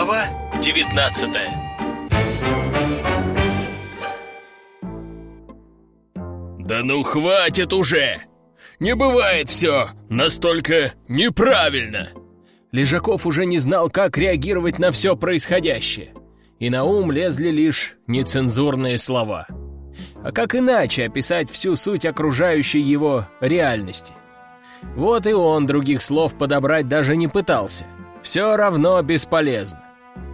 Глава 19 «Да ну хватит уже! Не бывает все настолько неправильно!» Лежаков уже не знал, как реагировать на все происходящее. И на ум лезли лишь нецензурные слова. А как иначе описать всю суть окружающей его реальности? Вот и он других слов подобрать даже не пытался. Все равно бесполезно.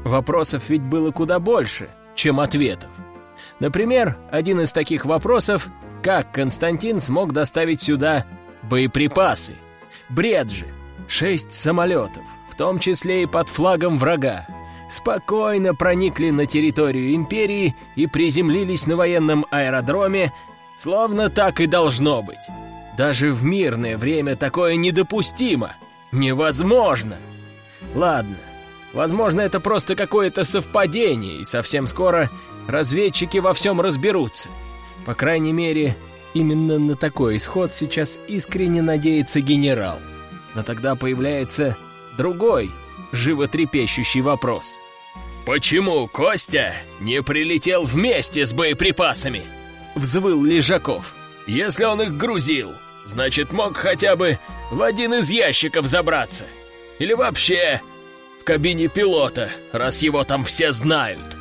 Вопросов ведь было куда больше, чем ответов. Например, один из таких вопросов — как Константин смог доставить сюда боеприпасы? Бред же! Шесть самолетов, в том числе и под флагом врага, спокойно проникли на территорию империи и приземлились на военном аэродроме, словно так и должно быть. Даже в мирное время такое недопустимо. Невозможно. Ладно, возможно, это просто какое-то совпадение, и совсем скоро разведчики во всем разберутся. По крайней мере, именно на такой исход сейчас искренне надеется генерал. Но тогда появляется другой, животрепещущий вопрос. «Почему Костя не прилетел вместе с боеприпасами?» Взвыл Лежаков. «Если он их грузил, значит, мог хотя бы в один из ящиков забраться. Или вообще кабине пилота, раз его там все знают».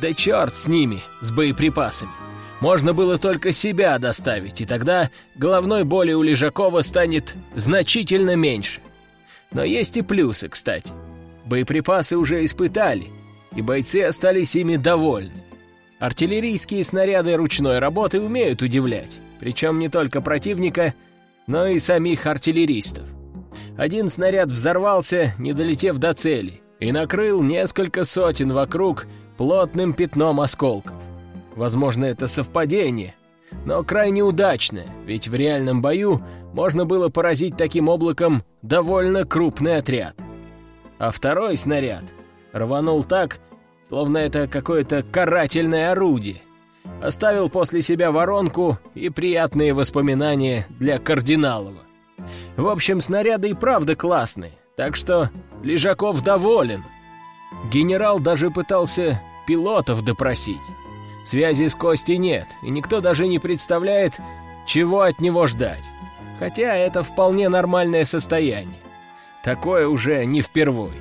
«Да черт с ними, с боеприпасами. Можно было только себя доставить, и тогда головной боли у Лежакова станет значительно меньше. Но есть и плюсы, кстати. Боеприпасы уже испытали, и бойцы остались ими довольны. Артиллерийские снаряды ручной работы умеют удивлять, причем не только противника, но и самих артиллеристов. Один снаряд взорвался, не долетев до цели, и накрыл несколько сотен вокруг плотным пятном осколков. Возможно, это совпадение, но крайне удачное, ведь в реальном бою можно было поразить таким облаком довольно крупный отряд. А второй снаряд рванул так, словно это какое-то карательное орудие. Оставил после себя воронку и приятные воспоминания для Кардиналова. В общем, снаряды и правда классные, так что Лежаков доволен. Генерал даже пытался пилотов допросить. Связи с Костей нет, и никто даже не представляет, чего от него ждать. Хотя это вполне нормальное состояние. Такое уже не впервой.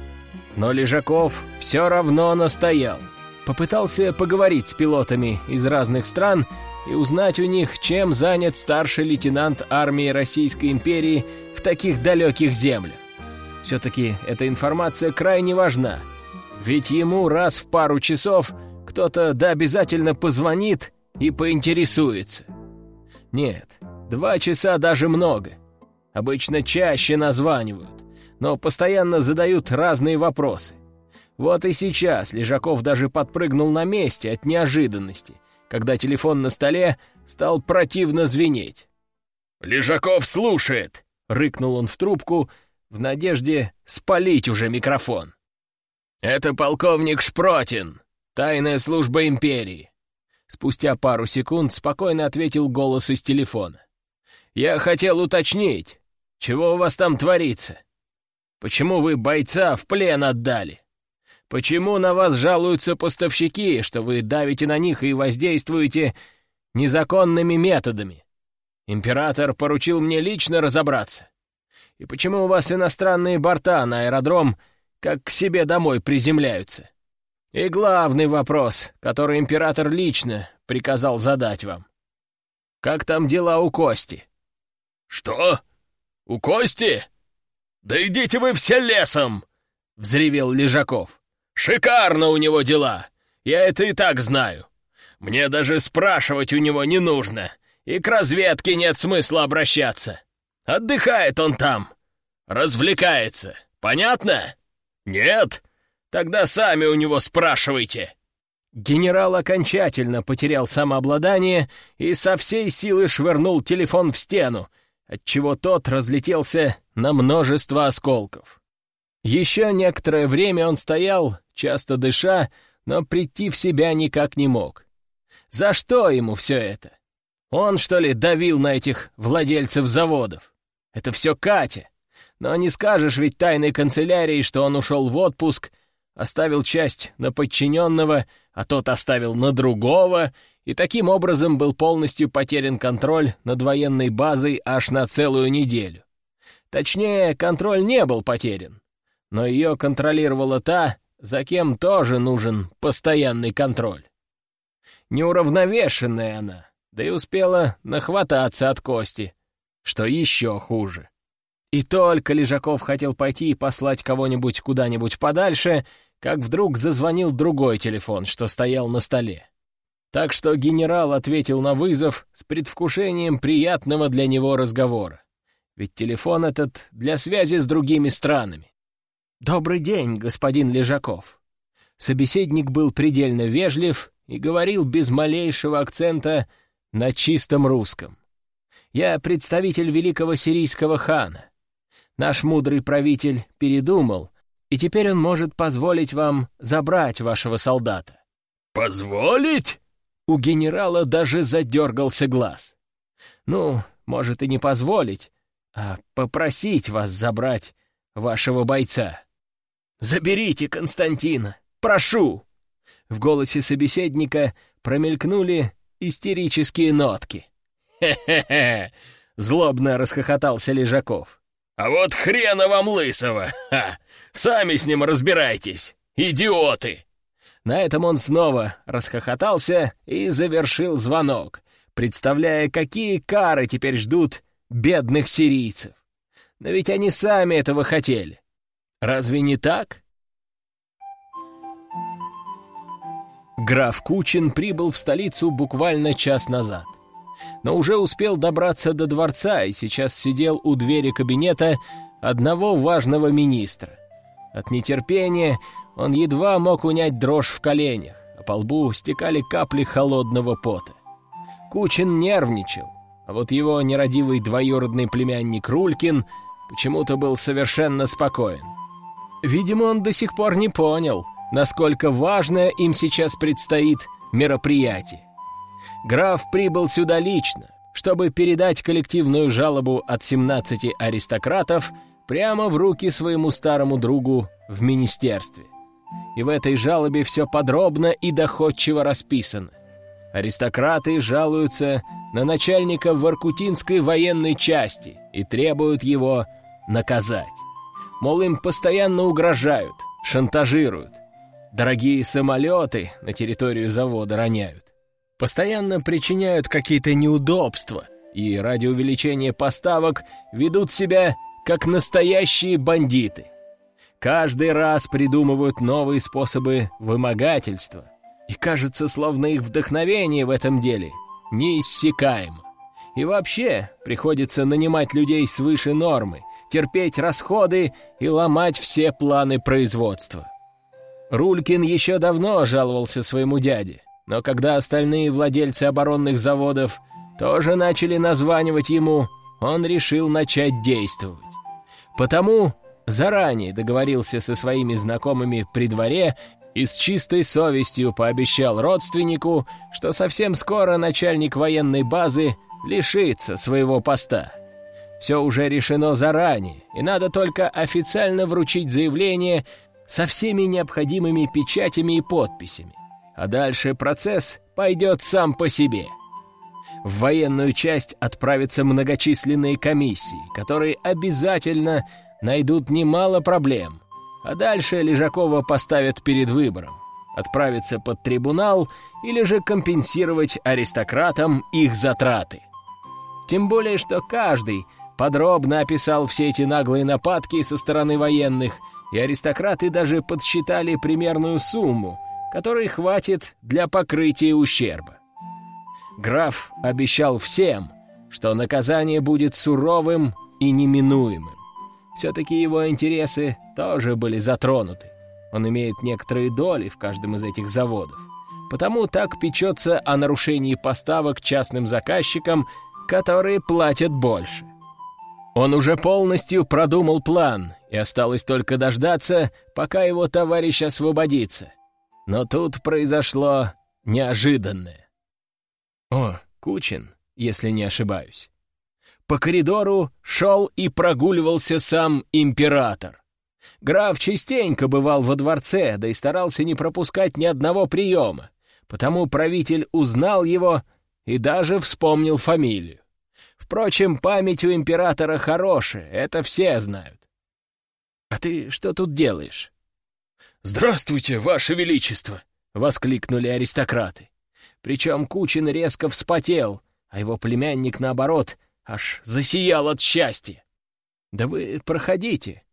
Но Лежаков все равно настоял. Попытался поговорить с пилотами из разных стран и узнать у них, чем занят старший лейтенант армии Российской империи в таких далеких землях. Все-таки эта информация крайне важна, ведь ему раз в пару часов кто-то да обязательно позвонит и поинтересуется. Нет, два часа даже много. Обычно чаще названивают, но постоянно задают разные вопросы. Вот и сейчас Лежаков даже подпрыгнул на месте от неожиданности, когда телефон на столе стал противно звенеть. «Лежаков слушает!» — рыкнул он в трубку в надежде спалить уже микрофон. «Это полковник Шпротин!» «Тайная служба империи!» Спустя пару секунд спокойно ответил голос из телефона. «Я хотел уточнить, чего у вас там творится? Почему вы бойца в плен отдали? Почему на вас жалуются поставщики, что вы давите на них и воздействуете незаконными методами? Император поручил мне лично разобраться. И почему у вас иностранные борта на аэродром как к себе домой приземляются? И главный вопрос, который император лично приказал задать вам. Как там дела у Кости? Что? У Кости? Да идите вы все лесом! Взревел Лежаков. Шикарно у него дела. Я это и так знаю. Мне даже спрашивать у него не нужно. И к разведке нет смысла обращаться. Отдыхает он там. Развлекается. Понятно? Нет? Тогда сами у него спрашивайте!» Генерал окончательно потерял самообладание и со всей силы швырнул телефон в стену, отчего тот разлетелся на множество осколков. Еще некоторое время он стоял, часто дыша, но прийти в себя никак не мог. За что ему все это? Он, что ли, давил на этих владельцев заводов? Это все Катя. Но не скажешь ведь тайной канцелярии, что он ушел в отпуск — оставил часть на подчиненного, а тот оставил на другого, и таким образом был полностью потерян контроль над военной базой аж на целую неделю. Точнее, контроль не был потерян, но ее контролировала та, за кем тоже нужен постоянный контроль. Неуравновешенная она, да и успела нахвататься от кости, что еще хуже. И только Лежаков хотел пойти и послать кого-нибудь куда-нибудь подальше, как вдруг зазвонил другой телефон, что стоял на столе. Так что генерал ответил на вызов с предвкушением приятного для него разговора. Ведь телефон этот для связи с другими странами. «Добрый день, господин Лежаков». Собеседник был предельно вежлив и говорил без малейшего акцента на чистом русском. «Я представитель великого сирийского хана. Наш мудрый правитель передумал, и теперь он может позволить вам забрать вашего солдата». «Позволить?» У генерала даже задергался глаз. «Ну, может и не позволить, а попросить вас забрать вашего бойца. Заберите Константина, прошу!» В голосе собеседника промелькнули истерические нотки. «Хе-хе-хе!» — злобно расхохотался Лежаков. «А вот хрена вам лысого! Ха! Сами с ним разбирайтесь, идиоты!» На этом он снова расхохотался и завершил звонок, представляя, какие кары теперь ждут бедных сирийцев. Но ведь они сами этого хотели. Разве не так? Граф Кучин прибыл в столицу буквально час назад. Но уже успел добраться до дворца и сейчас сидел у двери кабинета одного важного министра. От нетерпения он едва мог унять дрожь в коленях, а по лбу стекали капли холодного пота. Кучин нервничал, а вот его нерадивый двоюродный племянник Рулькин почему-то был совершенно спокоен. Видимо, он до сих пор не понял, насколько важное им сейчас предстоит мероприятие. Граф прибыл сюда лично, чтобы передать коллективную жалобу от 17 аристократов прямо в руки своему старому другу в министерстве. И в этой жалобе все подробно и доходчиво расписано. Аристократы жалуются на начальника Воркутинской военной части и требуют его наказать. Мол, им постоянно угрожают, шантажируют. Дорогие самолеты на территорию завода роняют. Постоянно причиняют какие-то неудобства и ради увеличения поставок ведут себя как настоящие бандиты. Каждый раз придумывают новые способы вымогательства. И кажется, словно их вдохновение в этом деле неиссякаемо. И вообще приходится нанимать людей свыше нормы, терпеть расходы и ломать все планы производства. Рулькин еще давно жаловался своему дяде, но когда остальные владельцы оборонных заводов тоже начали названивать ему, он решил начать действовать. Потому заранее договорился со своими знакомыми при дворе и с чистой совестью пообещал родственнику, что совсем скоро начальник военной базы лишится своего поста. Все уже решено заранее, и надо только официально вручить заявление со всеми необходимыми печатями и подписями. А дальше процесс пойдет сам по себе. В военную часть отправятся многочисленные комиссии, которые обязательно найдут немало проблем. А дальше Лежакова поставят перед выбором — отправиться под трибунал или же компенсировать аристократам их затраты. Тем более, что каждый подробно описал все эти наглые нападки со стороны военных, и аристократы даже подсчитали примерную сумму, которой хватит для покрытия ущерба. Граф обещал всем, что наказание будет суровым и неминуемым. Все-таки его интересы тоже были затронуты. Он имеет некоторые доли в каждом из этих заводов. Потому так печется о нарушении поставок частным заказчикам, которые платят больше. Он уже полностью продумал план, и осталось только дождаться, пока его товарищ освободится. Но тут произошло неожиданное. О, Кучин, если не ошибаюсь. По коридору шел и прогуливался сам император. Граф частенько бывал во дворце, да и старался не пропускать ни одного приема, потому правитель узнал его и даже вспомнил фамилию. Впрочем, память у императора хорошая, это все знают. «А ты что тут делаешь?» «Здравствуйте, Ваше Величество!» — воскликнули аристократы. Причем Кучин резко вспотел, а его племянник, наоборот, аж засиял от счастья. «Да вы проходите.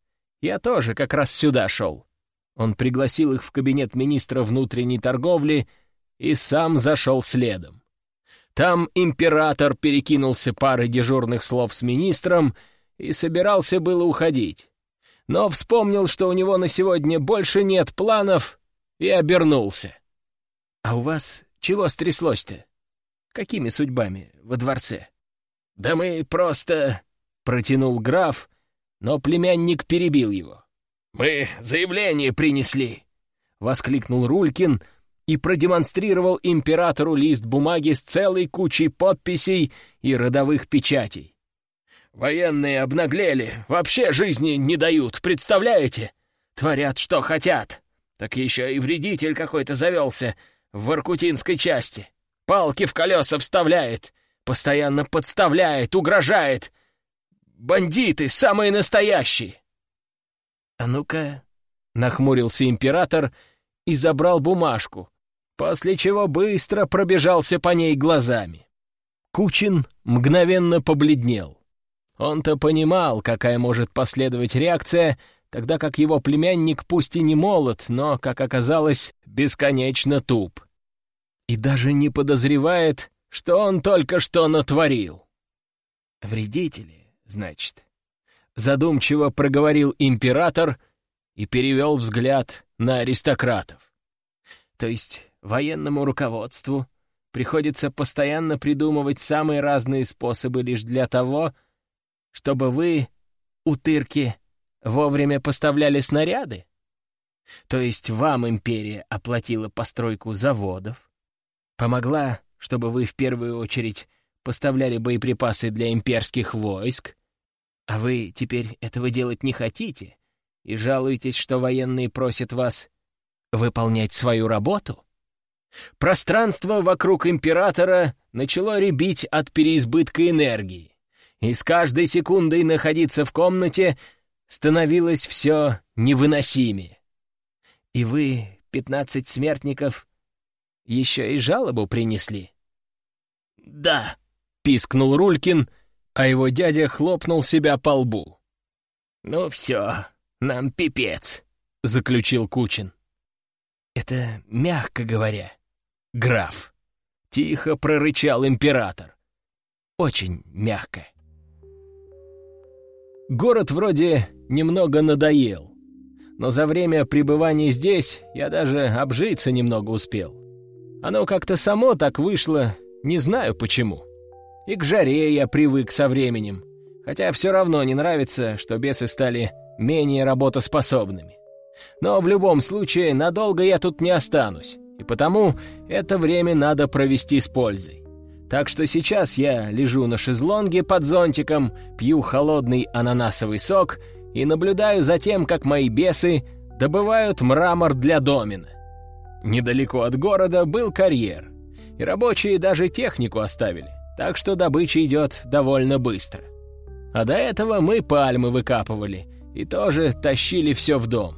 Я тоже как раз сюда шел». Он пригласил их в кабинет министра внутренней торговли и сам зашел следом. Там император перекинулся парой дежурных слов с министром и собирался было уходить. Но вспомнил, что у него на сегодня больше нет планов, и обернулся. «А у вас чего стряслось-то? Какими судьбами во дворце?» «Да мы просто...» — протянул граф, но племянник перебил его. «Мы заявление принесли!» — воскликнул Рулькин и продемонстрировал императору лист бумаги с целой кучей подписей и родовых печатей. «Военные обнаглели, вообще жизни не дают, представляете? Творят, что хотят. Так еще и вредитель какой-то завелся в Воркутинской части. Палки в колеса вставляет, постоянно подставляет, угрожает. Бандиты самые настоящие!» «А ну-ка...» — нахмурился император и забрал бумажку, после чего быстро пробежался по ней глазами. Кучин мгновенно побледнел. Он-то понимал, какая может последовать реакция, тогда как его племянник пусть и не молод, но, как оказалось, бесконечно туп. И даже не подозревает, что он только что натворил. «Вредители, значит?» Задумчиво проговорил император и перевел взгляд на аристократов. То есть военному руководству приходится постоянно придумывать самые разные способы лишь для того, чтобы вы, утырки, вовремя поставляли снаряды? То есть вам империя оплатила постройку заводов, помогла, чтобы вы в первую очередь поставляли боеприпасы для имперских войск, а вы теперь этого делать не хотите и жалуетесь, что военные просят вас выполнять свою работу? Пространство вокруг императора начало ребить от переизбытка энергии, и с каждой секундой находиться в комнате становилось все невыносимее. И вы, пятнадцать смертников, еще и жалобу принесли? «Да», — пискнул Рулькин, а его дядя хлопнул себя по лбу. «Ну все, нам пипец», — заключил Кучин. «Это мягко говоря», граф!» — тихо прорычал император. «Очень мягко». Город вроде немного надоел, но за время пребывания здесь я даже обжиться немного успел. Оно как-то само так вышло, не знаю почему. И к жаре я привык со временем, хотя все равно не нравится, что бесы стали менее работоспособными. Но в любом случае надолго я тут не останусь и потому это время надо провести с пользой. Так что сейчас я лежу на шезлонге под зонтиком, пью холодный ананасовый сок и наблюдаю за тем, как мои бесы добывают мрамор для домина. Недалеко от города был карьер, и рабочие даже технику оставили, так что добыча идет довольно быстро. А до этого мы пальмы выкапывали и тоже тащили все в дом.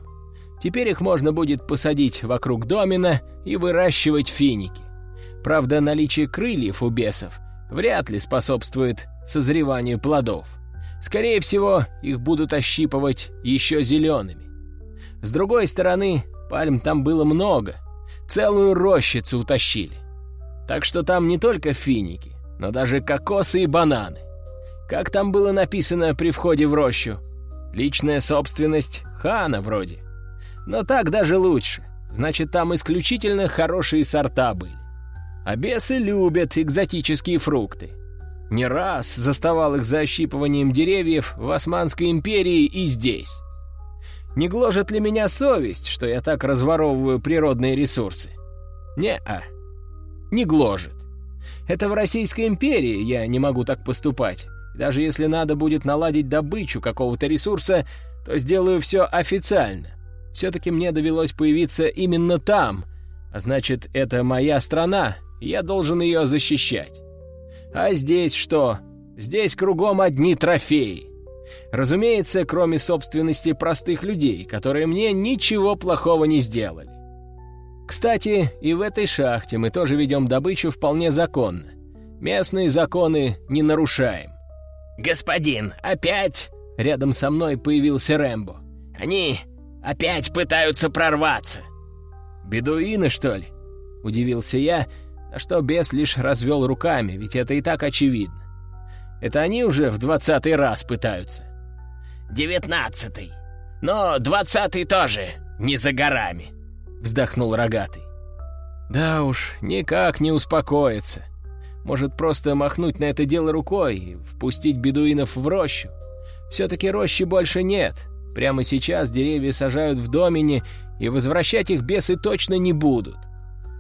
Теперь их можно будет посадить вокруг домина и выращивать финики. Правда, наличие крыльев у бесов вряд ли способствует созреванию плодов. Скорее всего, их будут ощипывать еще зелеными. С другой стороны, пальм там было много. Целую рощицу утащили. Так что там не только финики, но даже кокосы и бананы. Как там было написано при входе в рощу? Личная собственность хана вроде. Но так даже лучше. Значит, там исключительно хорошие сорта были. А бесы любят экзотические фрукты. Не раз заставал их за ощипыванием деревьев в Османской империи и здесь. Не гложет ли меня совесть, что я так разворовываю природные ресурсы? Не-а. Не гложет. Это в Российской империи я не могу так поступать. Даже если надо будет наладить добычу какого-то ресурса, то сделаю все официально. Все-таки мне довелось появиться именно там, а значит, это моя страна, я должен ее защищать. А здесь что? Здесь кругом одни трофеи. Разумеется, кроме собственности простых людей, которые мне ничего плохого не сделали. Кстати, и в этой шахте мы тоже ведем добычу вполне законно. Местные законы не нарушаем. «Господин, опять?» Рядом со мной появился Рэмбо. «Они опять пытаются прорваться!» «Бедуины, что ли?» Удивился я, на что бес лишь развел руками, ведь это и так очевидно. Это они уже в двадцатый раз пытаются. «Девятнадцатый. Но двадцатый тоже не за горами», — вздохнул рогатый. «Да уж, никак не успокоится. Может, просто махнуть на это дело рукой и впустить бедуинов в рощу? Все-таки рощи больше нет. Прямо сейчас деревья сажают в домине, и возвращать их бесы точно не будут.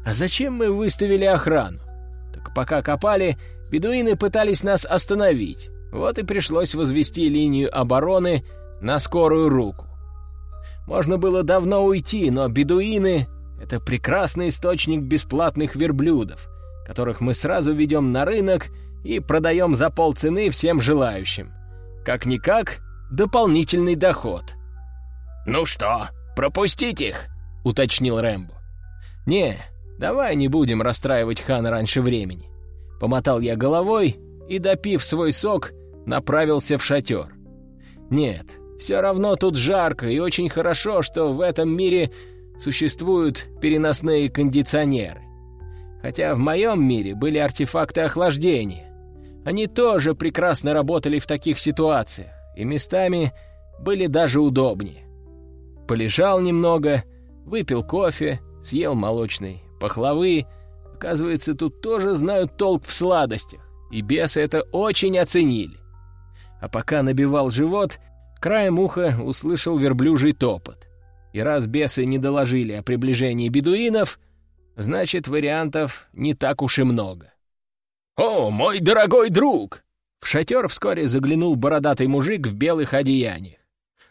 А зачем мы выставили охрану? Так пока копали, бедуины пытались нас остановить. Вот и пришлось возвести линию обороны на скорую руку. Можно было давно уйти, но бедуины — это прекрасный источник бесплатных верблюдов, которых мы сразу ведем на рынок и продаем за полцены всем желающим. Как-никак, дополнительный доход. «Ну что, пропустить их?» — уточнил Рэмбо. «Не, давай не будем расстраивать хана раньше времени». Помотал я головой и, допив свой сок, направился в шатер. «Нет, все равно тут жарко, и очень хорошо, что в этом мире существуют переносные кондиционеры. Хотя в моем мире были артефакты охлаждения. Они тоже прекрасно работали в таких ситуациях, и местами были даже удобнее. Полежал немного, выпил кофе, съел молочной пахлавы. Оказывается, тут тоже знают толк в сладостях, и бесы это очень оценили. А пока набивал живот, краем уха услышал верблюжий топот. И раз бесы не доложили о приближении бедуинов, Значит, вариантов не так уж и много. «О, мой дорогой друг!» В шатер вскоре заглянул бородатый мужик в белых одеяниях.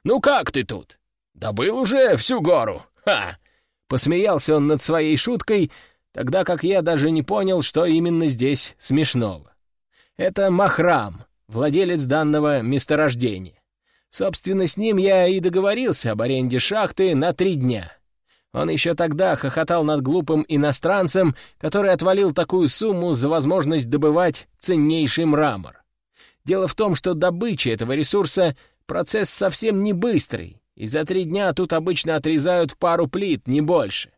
«Ну как ты тут? Добыл уже всю гору? Ха!» Посмеялся он над своей шуткой, тогда как я даже не понял, что именно здесь смешного. Это Махрам, владелец данного месторождения. Собственно, с ним я и договорился об аренде шахты на три дня. Он еще тогда хохотал над глупым иностранцем, который отвалил такую сумму за возможность добывать ценнейший мрамор. Дело в том, что добыча этого ресурса — процесс совсем не быстрый, и за три дня тут обычно отрезают пару плит, не больше.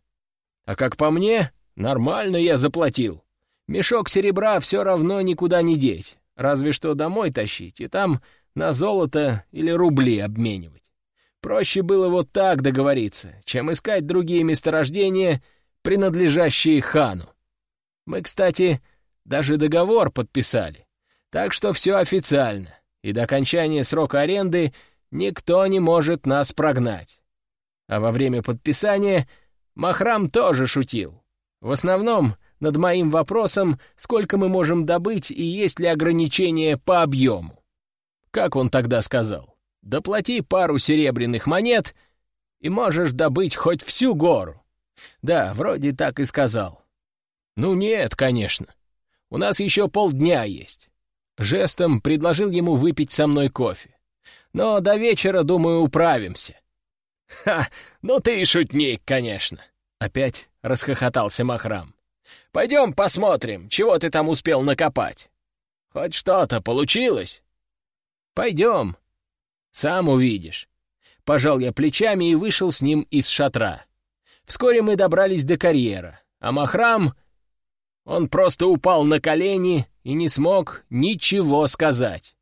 А как по мне, нормально я заплатил. Мешок серебра все равно никуда не деть, разве что домой тащить, и там на золото или рубли обменивать. Проще было вот так договориться, чем искать другие месторождения, принадлежащие хану. Мы, кстати, даже договор подписали, так что все официально, и до окончания срока аренды никто не может нас прогнать. А во время подписания Махрам тоже шутил. В основном над моим вопросом, сколько мы можем добыть и есть ли ограничения по объему. Как он тогда сказал? Доплати пару серебряных монет, и можешь добыть хоть всю гору. Да, вроде так и сказал. Ну нет, конечно. У нас еще полдня есть. Жестом предложил ему выпить со мной кофе. Но до вечера, думаю, управимся. «Ха, ну ты и шутник, конечно!» Опять расхохотался Махрам. «Пойдем посмотрим, чего ты там успел накопать. Хоть что-то получилось?» «Пойдем», «Сам увидишь». Пожал я плечами и вышел с ним из шатра. Вскоре мы добрались до карьера, а Махрам... Он просто упал на колени и не смог ничего сказать.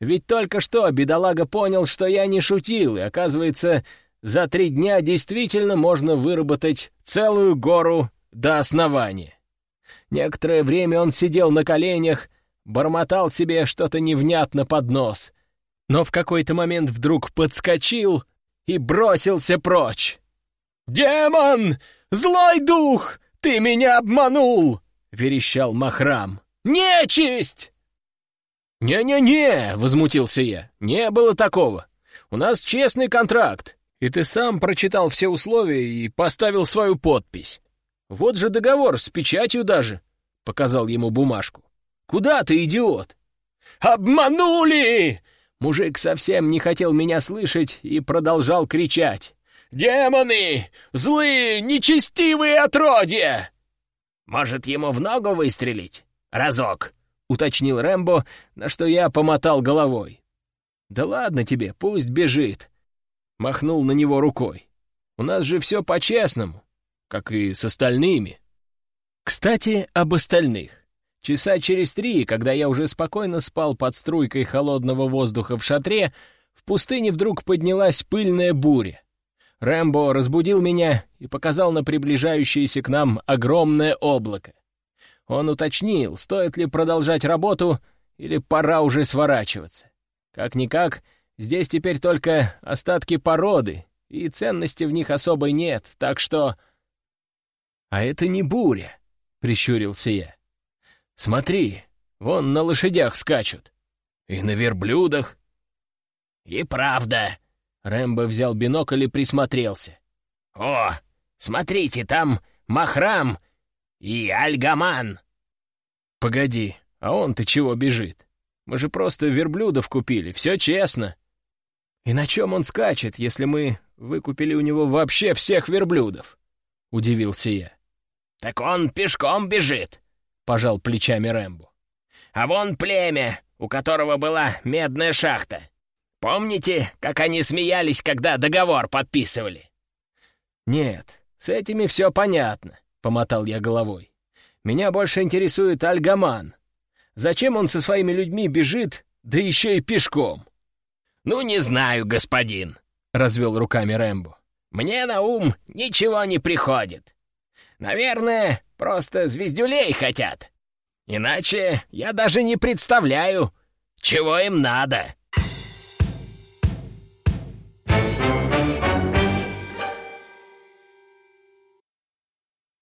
Ведь только что бедолага понял, что я не шутил, и, оказывается, за три дня действительно можно выработать целую гору до основания. Некоторое время он сидел на коленях, бормотал себе что-то невнятно под нос, но в какой-то момент вдруг подскочил и бросился прочь. «Демон! Злой дух! Ты меня обманул!» — верещал Махрам. «Нечисть!» «Не-не-не!» — возмутился я. «Не было такого. У нас честный контракт, и ты сам прочитал все условия и поставил свою подпись. Вот же договор, с печатью даже», — показал ему бумажку. «Куда ты, идиот?» «Обманули!» Мужик совсем не хотел меня слышать и продолжал кричать. «Демоны! Злые, нечестивые отродья!» «Может, ему в ногу выстрелить? Разок!» — уточнил Рэмбо, на что я помотал головой. «Да ладно тебе, пусть бежит!» Махнул на него рукой. «У нас же все по-честному, как и с остальными». Кстати, об остальных. Часа через три, когда я уже спокойно спал под струйкой холодного воздуха в шатре, в пустыне вдруг поднялась пыльная буря. Рэмбо разбудил меня и показал на приближающееся к нам огромное облако. Он уточнил, стоит ли продолжать работу или пора уже сворачиваться. Как-никак, здесь теперь только остатки породы, и ценности в них особой нет, так что... «А это не буря», — прищурился я. Смотри, вон на лошадях скачут. И на верблюдах. И правда. Рэмбо взял бинокль и присмотрелся. О, смотрите, там Махрам и Альгаман. Погоди, а он-то чего бежит? Мы же просто верблюдов купили, все честно. И на чем он скачет, если мы выкупили у него вообще всех верблюдов? Удивился я. Так он пешком бежит. — пожал плечами Рэмбо. «А вон племя, у которого была медная шахта. Помните, как они смеялись, когда договор подписывали?» «Нет, с этими все понятно», — помотал я головой. «Меня больше интересует Альгаман. Зачем он со своими людьми бежит, да еще и пешком?» «Ну, не знаю, господин», — развел руками Рэмбо. «Мне на ум ничего не приходит. Наверное, Просто звездюлей хотят. Иначе я даже не представляю, чего им надо.